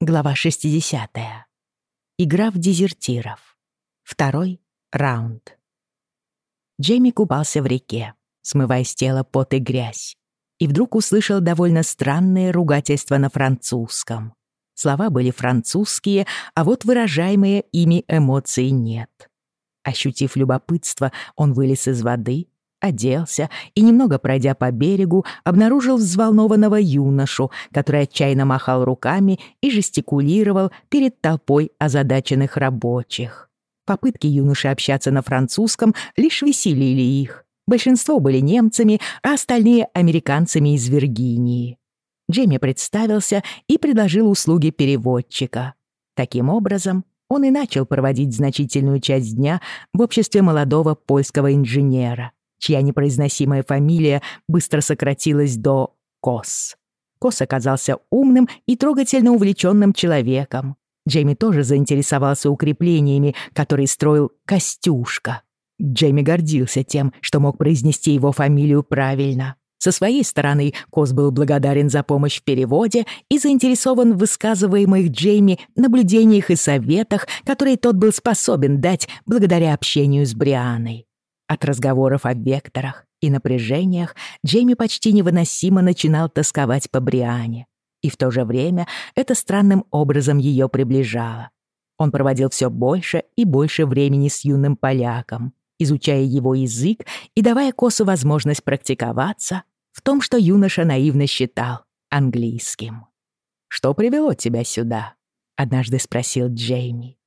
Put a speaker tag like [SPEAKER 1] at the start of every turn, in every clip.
[SPEAKER 1] Глава 60. Игра в дезертиров. Второй раунд. Джейми купался в реке, смывая с тела пот и грязь, и вдруг услышал довольно странные ругательства на французском. Слова были французские, а вот выражаемые ими эмоции нет. Ощутив любопытство, он вылез из воды оделся и, немного пройдя по берегу, обнаружил взволнованного юношу, который отчаянно махал руками и жестикулировал перед толпой озадаченных рабочих. Попытки юноши общаться на французском лишь веселили их. Большинство были немцами, а остальные — американцами из Виргинии. Джейми представился и предложил услуги переводчика. Таким образом, он и начал проводить значительную часть дня в обществе молодого польского инженера — чья непроизносимая фамилия быстро сократилась до Кос. Кос оказался умным и трогательно увлеченным человеком. Джейми тоже заинтересовался укреплениями, которые строил Костюшка. Джейми гордился тем, что мог произнести его фамилию правильно. Со своей стороны, Кос был благодарен за помощь в переводе и заинтересован в высказываемых Джейми наблюдениях и советах, которые тот был способен дать благодаря общению с Брианой. От разговоров о векторах и напряжениях Джейми почти невыносимо начинал тосковать по Бриане. И в то же время это странным образом ее приближало. Он проводил все больше и больше времени с юным поляком, изучая его язык и давая Косу возможность практиковаться в том, что юноша наивно считал английским. «Что привело тебя сюда?» — однажды спросил Джейми.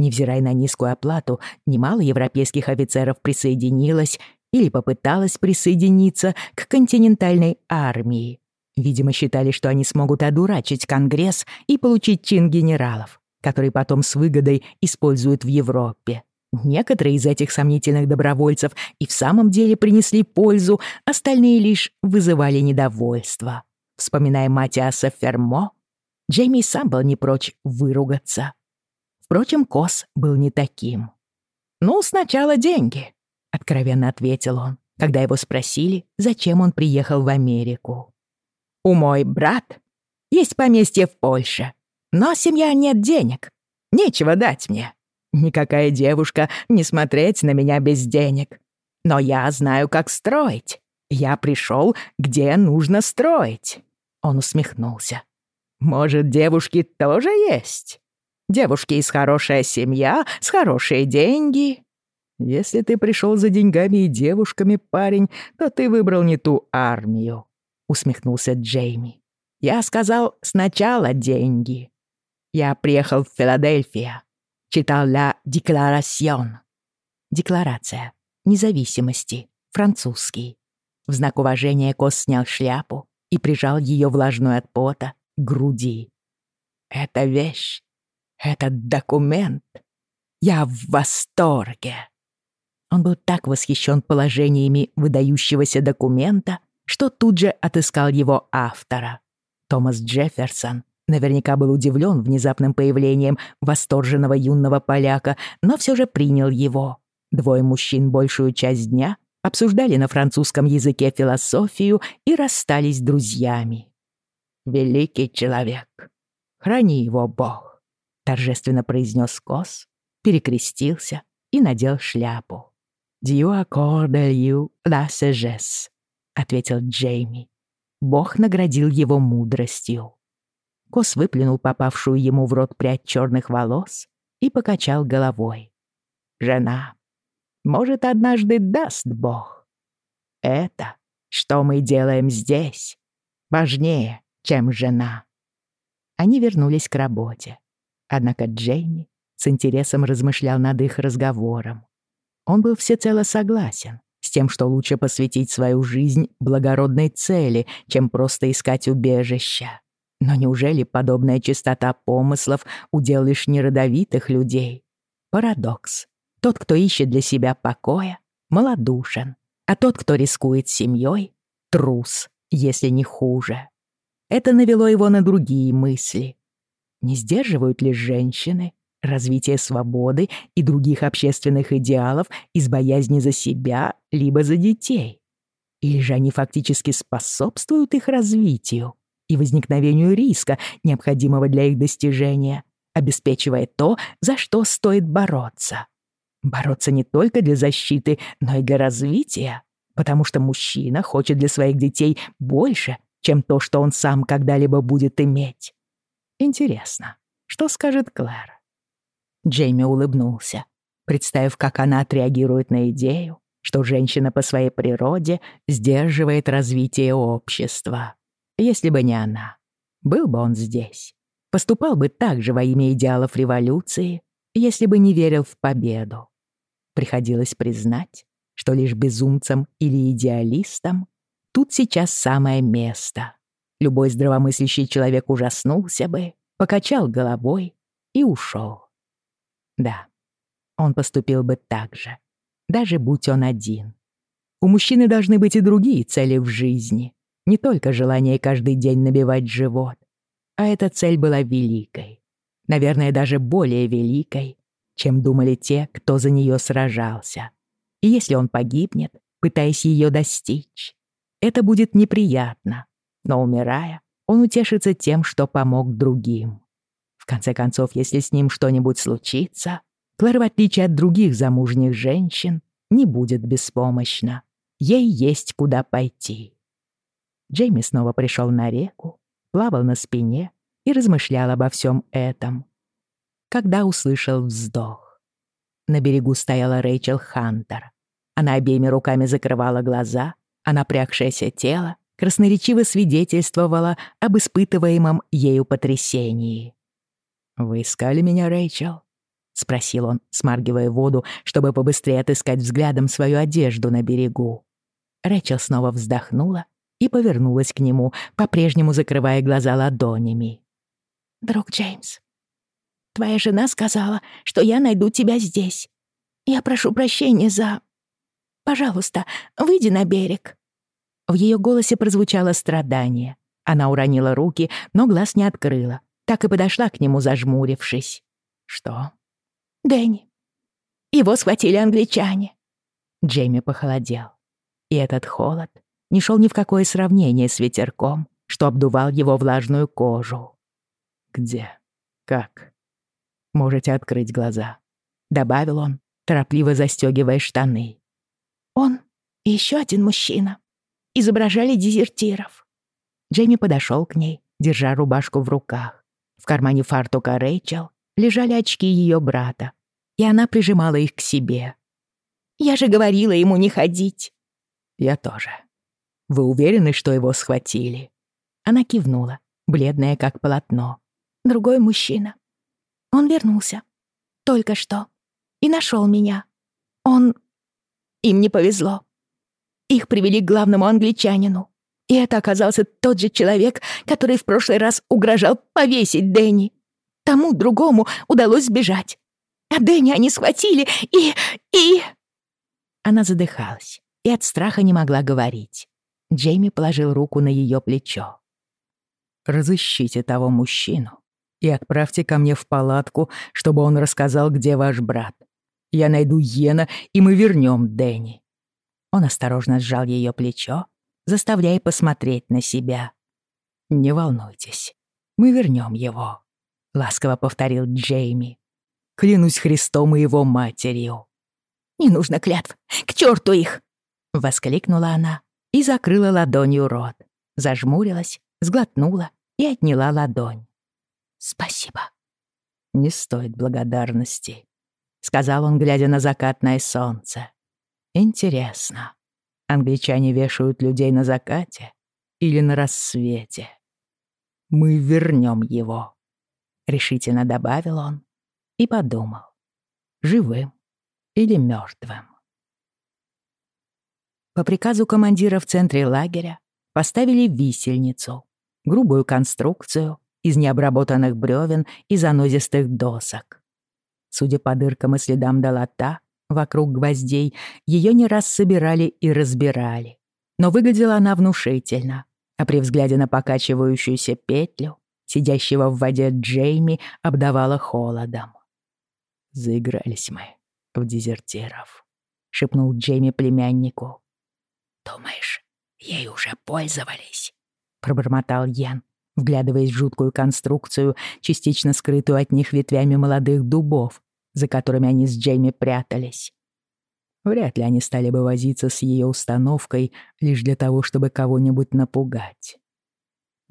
[SPEAKER 1] Невзирая на низкую оплату, немало европейских офицеров присоединилось или попыталось присоединиться к континентальной армии. Видимо, считали, что они смогут одурачить Конгресс и получить чин генералов, который потом с выгодой используют в Европе. Некоторые из этих сомнительных добровольцев и в самом деле принесли пользу, остальные лишь вызывали недовольство. Вспоминая Матиаса Фермо, Джейми сам был не прочь выругаться. Впрочем, Кос был не таким. «Ну, сначала деньги», — откровенно ответил он, когда его спросили, зачем он приехал в Америку. «У мой брат есть поместье в Польше, но семья нет денег. Нечего дать мне. Никакая девушка не смотреть на меня без денег. Но я знаю, как строить. Я пришел, где нужно строить». Он усмехнулся. «Может, девушки тоже есть?» Девушки из хорошая семья, с хорошие деньги. Если ты пришел за деньгами и девушками, парень, то ты выбрал не ту армию», — усмехнулся Джейми. «Я сказал сначала деньги. Я приехал в Филадельфию, читал «Ла Декларасьон». Декларация независимости, французский. В знак уважения Кос снял шляпу и прижал ее влажную от пота к груди. «Это вещь, этот документ. Я в восторге. Он был так восхищен положениями выдающегося документа, что тут же отыскал его автора. Томас Джефферсон наверняка был удивлен внезапным появлением восторженного юного поляка, но все же принял его. Двое мужчин большую часть дня обсуждали на французском языке философию и расстались друзьями. «Великий человек, храни его Бог» торжественно произнес Кос, перекрестился и надел шляпу. «Dieu accorde you la sagesse», — ответил Джейми. Бог наградил его мудростью. Кос выплюнул попавшую ему в рот прядь черных волос и покачал головой. «Жена, может, однажды даст Бог. Это, что мы делаем здесь, важнее, чем жена». Они вернулись к работе. Однако Джейми с интересом размышлял над их разговором. Он был всецело согласен с тем, что лучше посвятить свою жизнь благородной цели, чем просто искать убежища. Но неужели подобная чистота помыслов — удел лишь неродовитых людей? Парадокс. Тот, кто ищет для себя покоя, малодушен, а тот, кто рискует семьей, трус, если не хуже. Это навело его на другие мысли. Не сдерживают ли женщины развитие свободы и других общественных идеалов из боязни за себя либо за детей? Или же они фактически способствуют их развитию и возникновению риска, необходимого для их достижения, обеспечивая то, за что стоит бороться. Бороться не только для защиты, но и для развития, потому что мужчина хочет для своих детей больше, чем то, что он сам когда-либо будет иметь. Интересно, что скажет Клэр? Джейми улыбнулся, представив, как она отреагирует на идею, что женщина по своей природе сдерживает развитие общества. Если бы не она, был бы он здесь. Поступал бы так же во имя идеалов революции, если бы не верил в победу. Приходилось признать, что лишь безумцам или идеалистам тут сейчас самое место. Любой здравомыслящий человек ужаснулся бы, покачал головой и ушел. Да, он поступил бы так же, даже будь он один. У мужчины должны быть и другие цели в жизни, не только желание каждый день набивать живот. А эта цель была великой. Наверное, даже более великой, чем думали те, кто за нее сражался. И если он погибнет, пытаясь ее достичь, это будет неприятно, но умирая, он утешится тем, что помог другим. В конце концов, если с ним что-нибудь случится, Клэр, в отличие от других замужних женщин, не будет беспомощна. Ей есть куда пойти. Джейми снова пришел на реку, плавал на спине и размышлял обо всем этом. Когда услышал вздох. На берегу стояла Рэйчел Хантер. Она обеими руками закрывала глаза, а напрягшееся тело красноречиво свидетельствовало об испытываемом ею потрясении. «Вы искали меня, Рэйчел?» — спросил он, смаргивая воду, чтобы побыстрее отыскать взглядом свою одежду на берегу. Рэйчел снова вздохнула и повернулась к нему, по-прежнему закрывая глаза ладонями. «Друг Джеймс, твоя жена сказала, что я найду тебя здесь. Я прошу прощения за... Пожалуйста, выйди на берег». В ее голосе прозвучало страдание. Она уронила руки, но глаз не открыла. Так и подошла к нему, зажмурившись. «Что?» «Дэнни. Его схватили англичане». Джейми похолодел. И этот холод не шел ни в какое сравнение с ветерком, что обдувал его влажную кожу. «Где? Как?» «Можете открыть глаза», — добавил он, торопливо застегивая штаны. «Он и еще один мужчина изображали дезертиров». Джейми подошел к ней, держа рубашку в руках. В кармане фартука Рэйчел лежали очки ее брата, и она прижимала их к себе. «Я же говорила ему не ходить». «Я тоже», вы уверены, что его схватили?» Она кивнула, бледная как полотно. «Другой мужчина. Он вернулся. Только что. И нашел меня. Он... Им не повезло. Их привели к главному англичанину. И это оказался тот же человек, который в прошлый раз угрожал повесить Дэнни. Тому другому удалось сбежать. А Дэнни они схватили и... и...» Она задыхалась и от страха не могла говорить. Джейми положил руку на ее плечо. «Разыщите того мужчину и отправьте ко мне в палатку, чтобы он рассказал, где ваш брат. Я найду Йена, и мы вернем Дэнни». Он осторожно сжал ее плечо, заставляя посмотреть на себя. «Не волнуйтесь, мы вернем его», — ласково повторил Джейми. «Клянусь Христом и его матерью». «Не нужно клятв! К черту их!» — воскликнула она и закрыла ладонью рот. Зажмурилась, сглотнула и отняла ладонь. «Спасибо». «Не стоит благодарности», — сказал он, глядя на закатное солнце. «Интересно, англичане вешают людей на закате или на рассвете?» «Мы вернем его», — решительно добавил он и подумал, живым или мертвым. По приказу командира в центре лагеря поставили висельницу, грубую конструкцию из необработанных бревен и занозистых досок. Судя по дыркам и следам долота, вокруг гвоздей ее не раз собирали и разбирали. Но выглядела она внушительно, а при взгляде на покачивающуюся петлю, сидящего в воде Джейми, обдавала холодом. «Заигрались мы в дезертиров», — шепнул Джейми племяннику.
[SPEAKER 2] «Думаешь, ей уже пользовались?»
[SPEAKER 1] — пробормотал Ян, вглядываясь в жуткую конструкцию, частично скрытую от них ветвями молодых дубов, за которыми они с Джейми прятались. Вряд ли они стали бы возиться с ее установкой лишь для того, чтобы кого-нибудь напугать.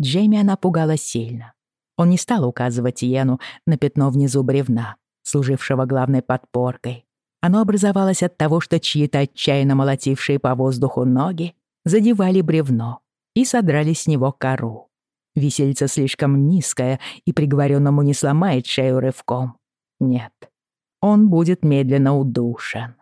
[SPEAKER 1] Джейми она пугала сильно. Он не стал указывать Йену на пятно внизу бревна, служившего главной подпоркой. Оно образовалось от того, что чьи-то отчаянно молотившие по воздуху ноги задевали бревно и содрали с него кору. Висельце слишком низкое, и приговоренному не сломает шею рывком. Нет, он будет медленно удушен.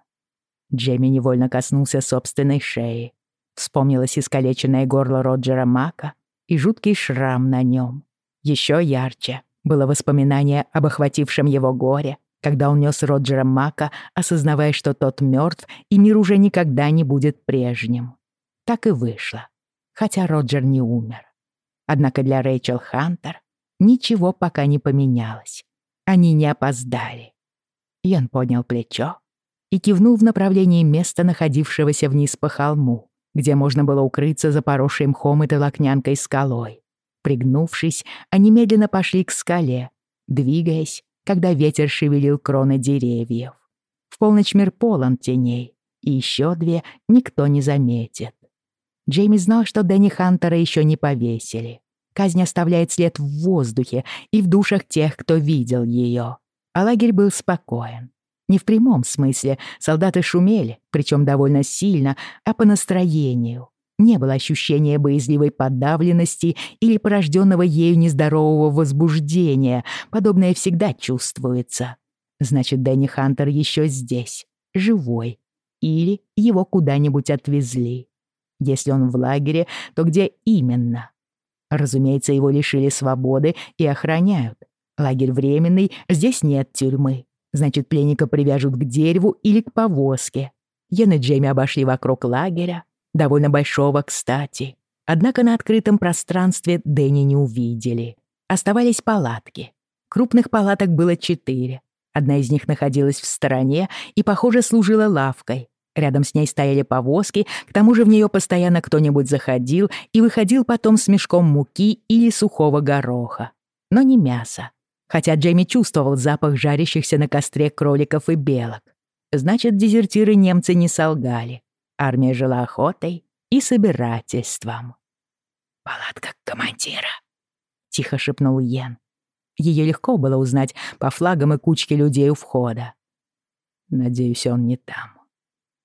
[SPEAKER 1] Джейми невольно коснулся собственной шеи. Вспомнилось искалеченное горло Роджера Мака и жуткий шрам на нем. Еще ярче было воспоминание об охватившем его горе, когда он нес Роджера Мака, осознавая, что тот мертв, и мир уже никогда не будет прежним. Так и вышло, хотя Роджер не умер. Однако для Рэйчел Хантер ничего пока не поменялось. Они не опоздали. Ян поднял плечо и кивнул в направлении места, находившегося вниз по холму, где можно было укрыться за поросшей мхом и толокнянкой скалой. Пригнувшись, они медленно пошли к скале, двигаясь, когда ветер шевелил кроны деревьев. В полночь мир полон теней, и еще две никто не заметит. Джейми знал, что Дэнни Хантера еще не повесили. Казнь оставляет след в воздухе и в душах тех, кто видел ее. А лагерь был спокоен. Не в прямом смысле. Солдаты шумели, причем довольно сильно, а по настроению. Не было ощущения боязливой подавленности или порожденного ею нездорового возбуждения. Подобное всегда чувствуется. Значит, Дэнни Хантер еще здесь, живой. Или его куда-нибудь отвезли. Если он в лагере, то где именно? Разумеется, его лишили свободы и охраняют. Лагерь временный, здесь нет тюрьмы. Значит, пленника привяжут к дереву или к повозке. Йен и Джейми обошли вокруг лагеря, довольно большого, кстати. Однако на открытом пространстве Дэнни не увидели. Оставались палатки. Крупных палаток было четыре. Одна из них находилась в стороне и, похоже, служила лавкой. Рядом с ней стояли повозки, к тому же в нее постоянно кто-нибудь заходил и выходил потом с мешком муки или сухого гороха. Но не мясо хотя Джейми чувствовал запах жарящихся на костре кроликов и белок. Значит, дезертиры-немцы не солгали. Армия жила охотой и собирательством.
[SPEAKER 2] «Палатка командира», — тихо шепнул Йен.
[SPEAKER 1] Ее легко было узнать по флагам и кучке людей у входа. Надеюсь, он не там.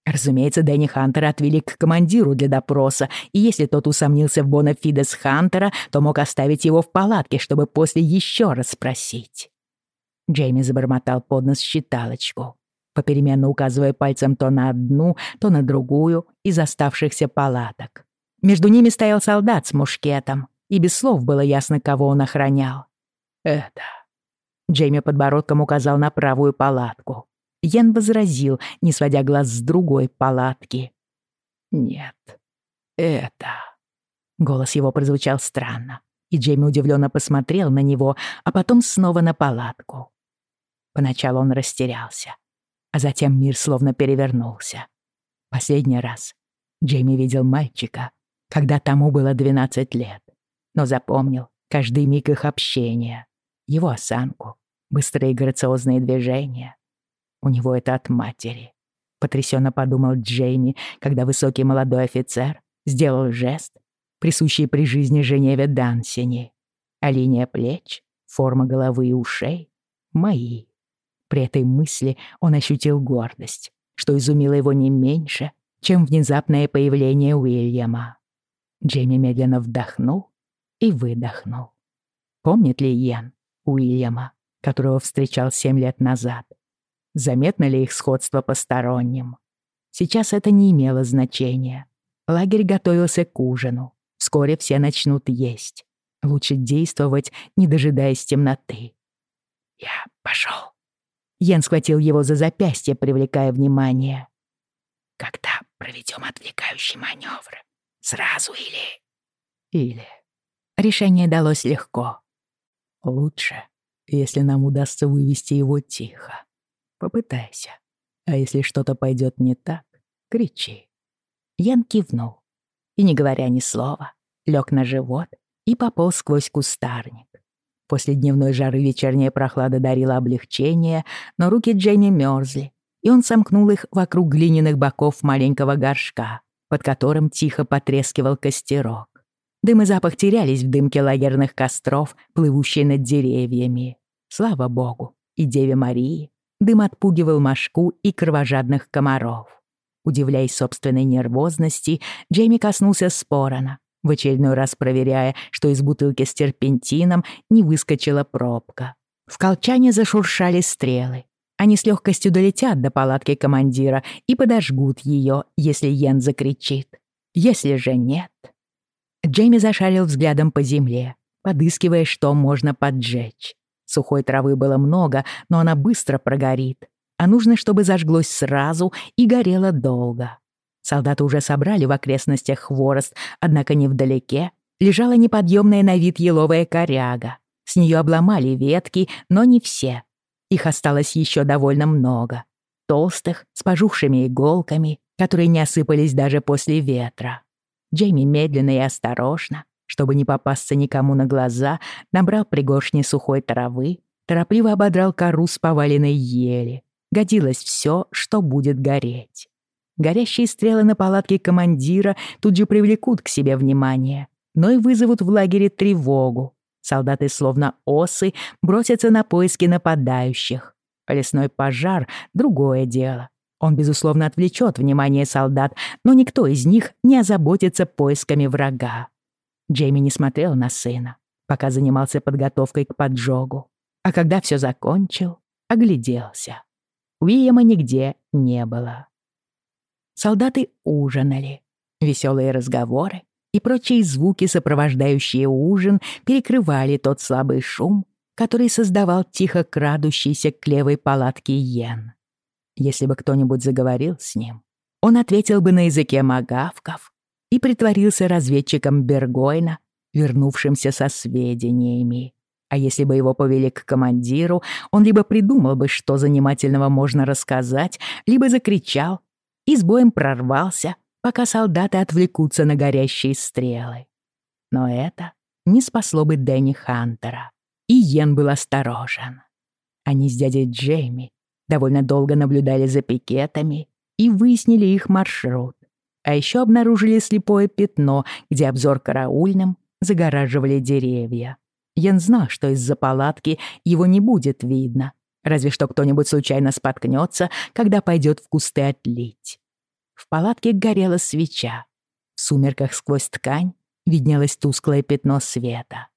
[SPEAKER 1] Разумеется, Дэнни Хантера отвели к командиру для допроса, и если тот усомнился в Бонафидес Хантера, то мог оставить его в палатке, чтобы после еще раз спросить. Джейми забормотал под нос считалочку, попеременно указывая пальцем то на одну, то на другую из оставшихся палаток. Между ними стоял солдат с мушкетом, и без слов было ясно, кого он охранял. «Это...» Джейми подбородком указал на правую палатку. Йен возразил, не сводя глаз с другой палатки. «Нет, это...» Голос его прозвучал странно, и Джейми удивленно посмотрел на него, а потом снова на палатку. Поначалу он растерялся, а затем мир словно перевернулся. Последний раз Джейми видел мальчика, когда тому было 12 лет, но запомнил каждый миг их общения, его осанку, быстрые грациозные движения, у него это от матери. Потрясенно подумал Джейми, когда высокий молодой офицер сделал жест, присущий при жизни Женеве Дансини. А линия плеч, форма головы и ушей — мои. При этой мысли он ощутил гордость, что изумило его не меньше, чем внезапное появление Уильяма. Джейми медленно вдохнул и выдохнул. Помнит ли Йен Уильяма, которого встречал семь лет назад? Заметно ли их сходство посторонним. Сейчас это не имело значения. Лагерь готовился к ужину. Вскоре все начнут есть. Лучше действовать, не дожидаясь темноты.
[SPEAKER 2] «Я пошел.
[SPEAKER 1] Йен схватил его за запястье, привлекая внимание.
[SPEAKER 2] «Когда проведем отвлекающий маневр? Сразу или...»
[SPEAKER 1] «Или...» Решение далось легко. «Лучше, если нам удастся вывести его тихо. Попытайся. А если что-то пойдет не так, кричи. Ян кивнул и, не говоря ни слова, лег на живот и пополз сквозь кустарник. После дневной жары вечерняя прохлада дарила облегчение, но руки Джейми мерзли, и он сомкнул их вокруг глиняных боков маленького горшка, под которым тихо потрескивал костерок. Дым и запах терялись в дымке лагерных костров, плывущей над деревьями. Слава богу, и Деве Марии дым отпугивал мошку и кровожадных комаров. Удивляясь собственной нервозности, Джейми коснулся спорона, в очередной раз проверяя, что из бутылки с терпентином не выскочила пробка. В колчане зашуршали стрелы. Они с легкостью долетят до палатки командира и подожгут ее, если Йен закричит. Если же нет... Джейми зашарил взглядом по земле, подыскивая, что можно поджечь. Сухой травы было много, но она быстро прогорит, а нужно, чтобы зажглось сразу и горело долго. Солдаты уже собрали в окрестностях хворост, однако невдалеке лежала неподъемная на вид еловая коряга. С нее обломали ветки, но не все. Их осталось еще довольно много. Толстых, с пожухшими иголками, которые не осыпались даже после ветра. Джейми медленно и осторожно, чтобы не попасться никому на глаза, набрал пригоршни сухой травы, торопливо ободрал кору с поваленной ели. Годилось все, что будет гореть. Горящие стрелы на палатке командира тут же привлекут к себе внимание, но и вызовут в лагере тревогу. Солдаты, словно осы, бросятся на поиски нападающих. Лесной пожар — другое дело. Он, безусловно, отвлечет внимание солдат, но никто из них не озаботится поисками врага. Джейми не смотрел на сына, пока занимался подготовкой к поджогу. А когда все закончил, огляделся. Уильяма нигде не было. Солдаты ужинали. Веселые разговоры и прочие звуки, сопровождающие ужин, перекрывали тот слабый шум, который создавал тихо крадущийся к левой палатке Йен. Если бы кто-нибудь заговорил с ним, он ответил бы на языке магавков и притворился разведчиком Бергойна, вернувшимся со сведениями. А если бы его повели к командиру, он либо придумал бы, что занимательного можно рассказать, либо закричал и с боем прорвался, пока солдаты отвлекутся на горящие стрелы. Но это не спасло бы Дэнни Хантера, и Йен был осторожен. Они с дядей Джейми довольно долго наблюдали за пикетами и выяснили их маршрут. А еще обнаружили слепое пятно, где обзор караульным загораживали деревья. Ян знал, что из-за палатки его не будет видно, разве что кто-нибудь случайно споткнется, когда пойдет в кусты отлить. В палатке горела свеча. В сумерках сквозь ткань виднелось тусклое пятно света.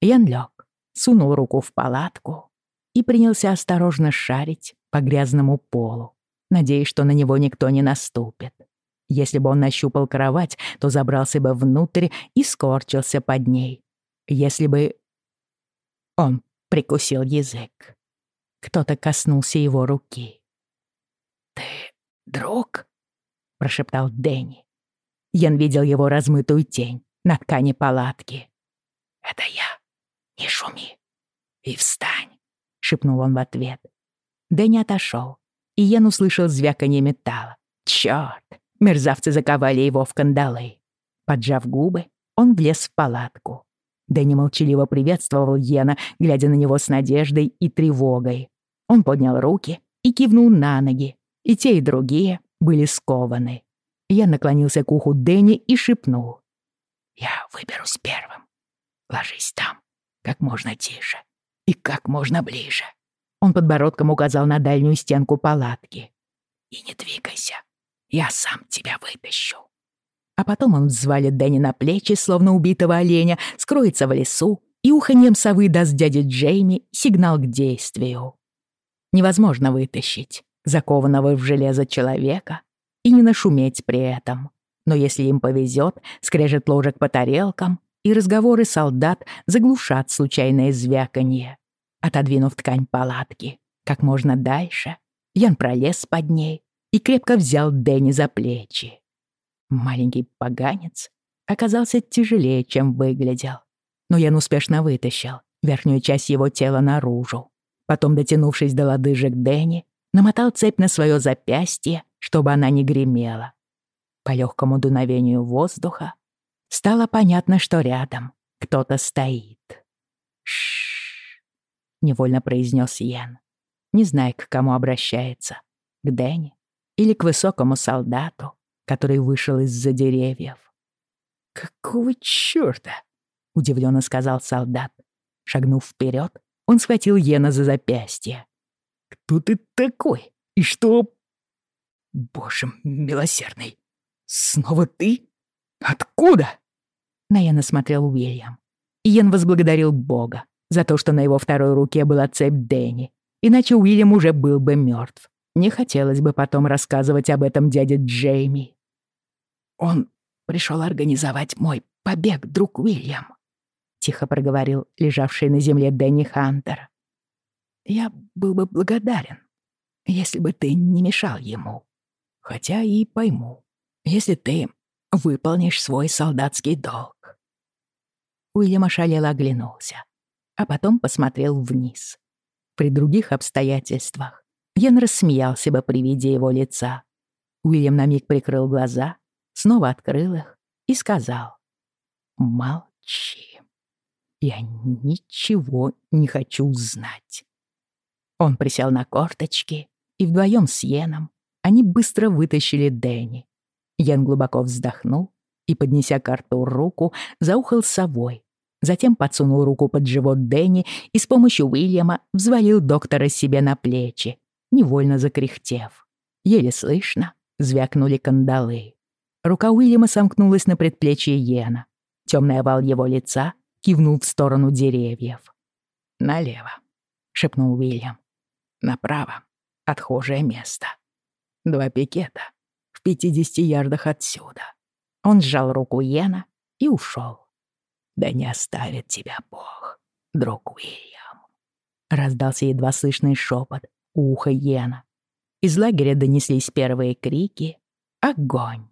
[SPEAKER 1] Ян лег, сунул руку в палатку и принялся осторожно шарить по грязному полу, надеясь, что на него никто не наступит. Если бы он нащупал кровать, то забрался бы внутрь и скорчился под ней. Если бы он прикусил язык. Кто-то коснулся его руки.
[SPEAKER 2] «Ты друг?» — прошептал Дэнни.
[SPEAKER 1] Ян видел его размытую тень на ткани палатки.
[SPEAKER 2] «Это я. Не шуми. И встань», —
[SPEAKER 1] шепнул он в ответ. Дэнни отошел, и Ян услышал звяканье металла. Чёрт! Мерзавцы заковали его в кандалы. Поджав губы, он влез в палатку. Дэнни молчаливо приветствовал Йена, глядя на него с надеждой и тревогой. Он поднял руки и кивнул на ноги, и те, и другие были скованы. Я наклонился к уху Дэнни и шепнул.
[SPEAKER 2] «Я выберусь первым. Ложись там, как можно тише и как можно ближе».
[SPEAKER 1] Он подбородком указал на дальнюю стенку палатки.
[SPEAKER 2] «И не двигайся, я сам тебя вытащу».
[SPEAKER 1] А потом он взвалит Дэнни на плечи, словно убитого оленя, скроется в лесу, и уханьем совы даст дяде Джейми сигнал к действию. Невозможно вытащить закованного в железо человека и не нашуметь при этом. Но если им повезет, скрежет ложек по тарелкам, и разговоры солдат заглушат случайное звяканье. Отодвинув ткань палатки как можно дальше, Ян пролез под ней и крепко взял Дэнни за плечи. Маленький поганец оказался тяжелее, чем выглядел. Но Ян успешно вытащил верхнюю часть его тела наружу. Потом, дотянувшись до лодыжек Дэнни, намотал цепь на свое запястье, чтобы она не гремела. По легкому дуновению воздуха стало понятно, что рядом кто-то стоит. Шш, невольно произнес Йен, не зная, к кому обращается. К Дэнни или к высокому солдату, который вышел из-за деревьев. «Какого чёрта?» — удивленно сказал солдат. Шагнув вперед, он схватил Йена за запястье. «Кто ты такой? И что...» «Боже милосердный! Снова ты? Откуда?» На Йена смотрел Уильям. Йен возблагодарил Бога за то, что на его второй руке была цепь Дэнни, иначе Уильям уже был бы мертв. Не хотелось бы потом рассказывать об этом дяде Джейми. «Он пришел организовать мой побег, друг Уильям», — тихо проговорил лежавший на земле Дэнни Хантер. «Я был бы благодарен, если бы ты не мешал ему. Хотя и пойму, если ты выполнишь свой солдатский долг». Уильям ошалело оглянулся, а потом посмотрел вниз. При других обстоятельствах Йен рассмеялся бы при виде его лица. Уильям на миг прикрыл глаза, снова открыл их и сказал «Молчи. Я ничего не хочу знать». Он присел на корточки, и вдвоем с Йеном они быстро вытащили Дэнни. Йен глубоко вздохнул и, поднеся к рту руку, заухал совой. Затем подсунул руку под живот Дэнни и с помощью Уильяма взвалил доктора себе на плечи, невольно закряхтев. Еле слышно звякнули кандалы. Рука Уильяма сомкнулась на предплечье Йена. Темный овал его лица кивнул в сторону деревьев. «Налево», — шепнул Уильям. «Направо. Отхожее место. Два пикета. В пятидесяти ярдах отсюда». Он сжал руку Йена и ушел. «Да не оставит тебя Бог, друг Уильям», — раздался едва слышный шепот у уха Йена. Из лагеря донеслись первые крики «Огонь!».